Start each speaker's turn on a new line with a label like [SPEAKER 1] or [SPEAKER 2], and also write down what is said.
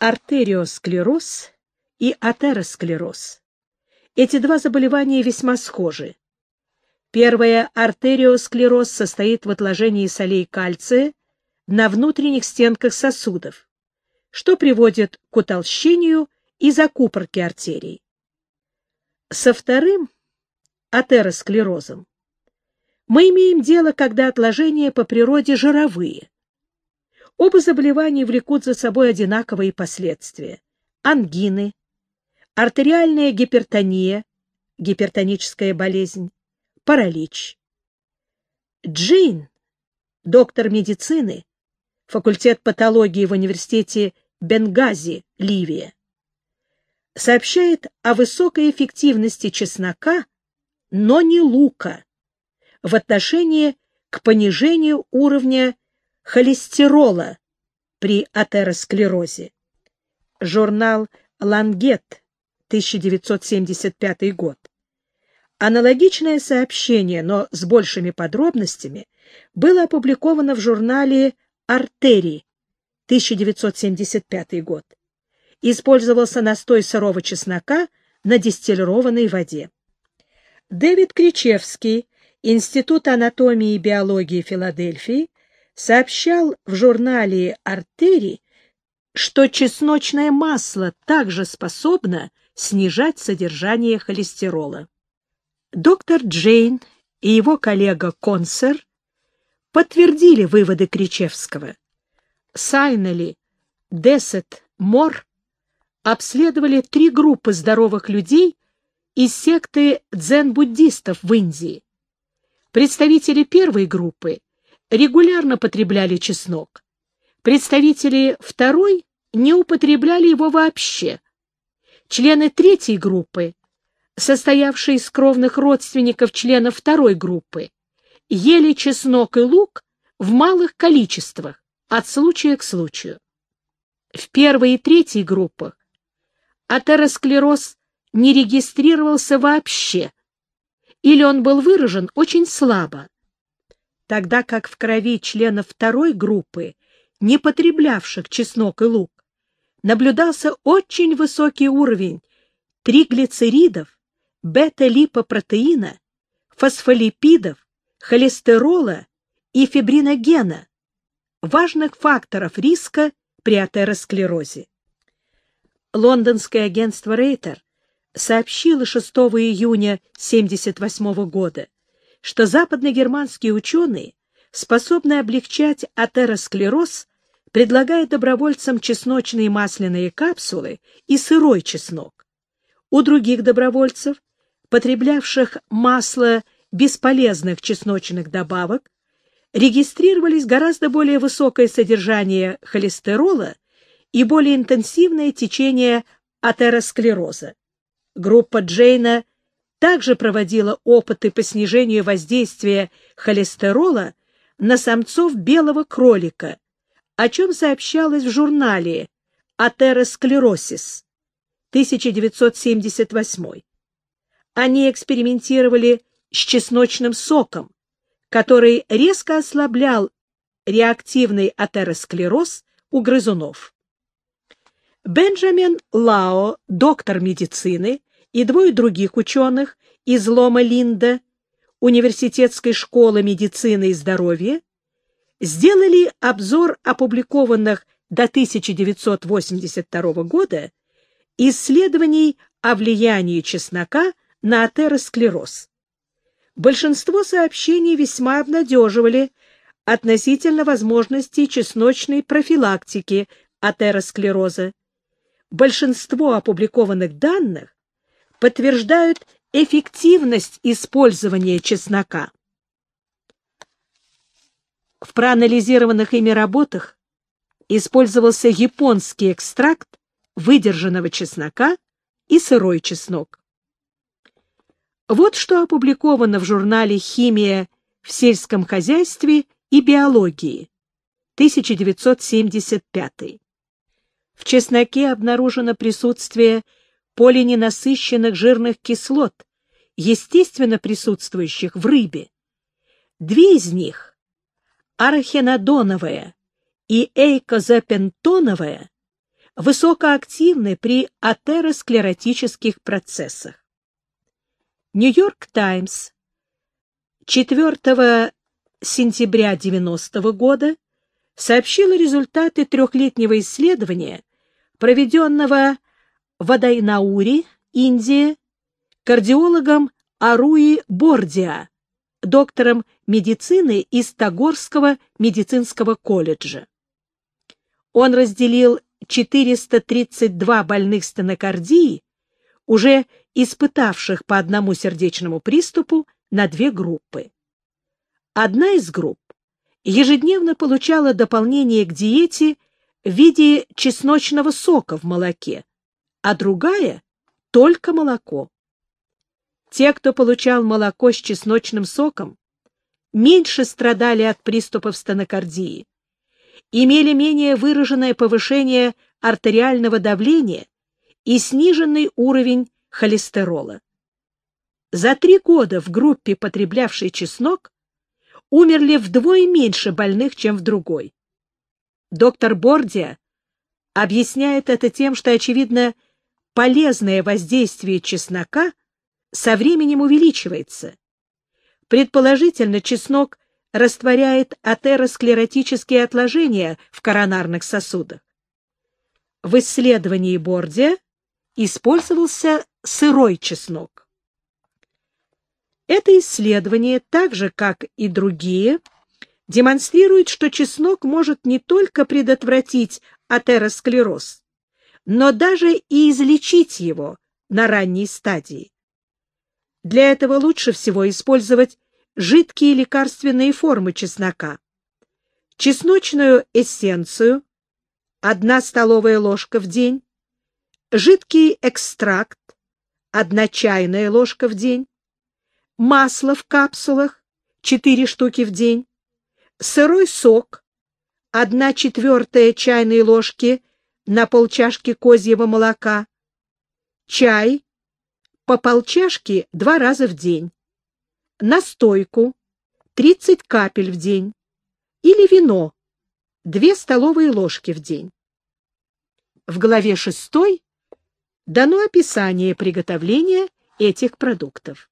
[SPEAKER 1] Артериосклероз и атеросклероз. Эти два заболевания весьма схожи. Первое артериосклероз состоит в отложении солей кальция на внутренних стенках сосудов, что приводит к утолщению и закупорке артерий. Со вторым атеросклерозом мы имеем дело, когда отложения по природе жировые. Оба заболевания влекут за собой одинаковые последствия. Ангины, артериальная гипертония, гипертоническая болезнь, паралич. Джейн, доктор медицины, факультет патологии в университете Бенгази, Ливия, сообщает о высокой эффективности чеснока, но не лука, в отношении к понижению уровня холестерола при атеросклерозе. Журнал «Лангет», 1975 год. Аналогичное сообщение, но с большими подробностями, было опубликовано в журнале «Артерий», 1975 год. Использовался настой сырого чеснока на дистиллированной воде. Дэвид Кричевский Институт анатомии и биологии Филадельфии сообщал в журнале «Артерий», что чесночное масло также способно снижать содержание холестерола. Доктор Джейн и его коллега Консер подтвердили выводы Кричевского. Сайнели, Десет, Мор обследовали три группы здоровых людей из секты дзен-буддистов в Индии. Представители первой группы регулярно потребляли чеснок. Представители второй не употребляли его вообще. Члены третьей группы, состоявшие из кровных родственников членов второй группы, ели чеснок и лук в малых количествах, от случая к случаю. В первой и третьей группах атеросклероз не регистрировался вообще, или он был выражен очень слабо, тогда как в крови членов второй группы, не потреблявших чеснок и лук, наблюдался очень высокий уровень триглицеридов, бета-липопротеина, фосфолипидов, холестерола и фибриногена, важных факторов риска при атеросклерозе. Лондонское агентство Рейтер сообщила 6 июня 1978 года, что западногерманские ученые способны облегчать атеросклероз, предлагая добровольцам чесночные масляные капсулы и сырой чеснок. У других добровольцев, потреблявших масло бесполезных чесночных добавок, регистрировались гораздо более высокое содержание холестерола и более интенсивное течение атеросклероза. Группа Джейна также проводила опыты по снижению воздействия холестерола на самцов белого кролика, о чем сообщалось в журнале «Атеросклеросис» 1978. Они экспериментировали с чесночным соком, который резко ослаблял реактивный атеросклероз у грызунов. Бенджамин Лао, доктор медицины, и двое других ученых из Лома Линда, Университетской школы медицины и здоровья, сделали обзор опубликованных до 1982 года исследований о влиянии чеснока на атеросклероз. Большинство сообщений весьма обнадеживали относительно возможностей чесночной профилактики атеросклероза. Большинство опубликованных данных подтверждают эффективность использования чеснока. В проанализированных ими работах использовался японский экстракт выдержанного чеснока и сырой чеснок. Вот что опубликовано в журнале «Химия в сельском хозяйстве и биологии» 1975. В чесноке обнаружено присутствие полиненасыщенных жирных кислот, естественно присутствующих в рыбе. Две из них, арахинодоновая и эйкозапентоновая, высокоактивны при атеросклеротических процессах. Нью-Йорк Таймс 4 сентября 90 -го года сообщила результаты трехлетнего исследования, проведенного в Адайнаури, Индия, кардиологом Аруи Бордиа, доктором медицины из Тагорского медицинского колледжа. Он разделил 432 больных стенокардии, уже испытавших по одному сердечному приступу, на две группы. Одна из групп ежедневно получала дополнение к диете в виде чесночного сока в молоке, а другая — только молоко. Те, кто получал молоко с чесночным соком, меньше страдали от приступов стенокардии, имели менее выраженное повышение артериального давления и сниженный уровень холестерола. За три года в группе, потреблявшей чеснок, умерли вдвое меньше больных, чем в другой. Доктор Бордия объясняет это тем, что, очевидно, полезное воздействие чеснока со временем увеличивается. Предположительно, чеснок растворяет атеросклеротические отложения в коронарных сосудах. В исследовании Бордия использовался сырой чеснок. Это исследование, так же как и другие, демонстрирует, что чеснок может не только предотвратить атеросклероз, но даже и излечить его на ранней стадии. Для этого лучше всего использовать жидкие лекарственные формы чеснока. Чесночную эссенцию, одна столовая ложка в день, жидкий экстракт, одна чайная ложка в день, масло в капсулах, 4 штуки в день, сырой сок, 1 четвертая чайной ложки на полчашки козьего молока, чай, по полчашки два раза в день, настойку, 30 капель в день, или вино, 2 столовые ложки в день. В главе 6 дано описание приготовления этих продуктов.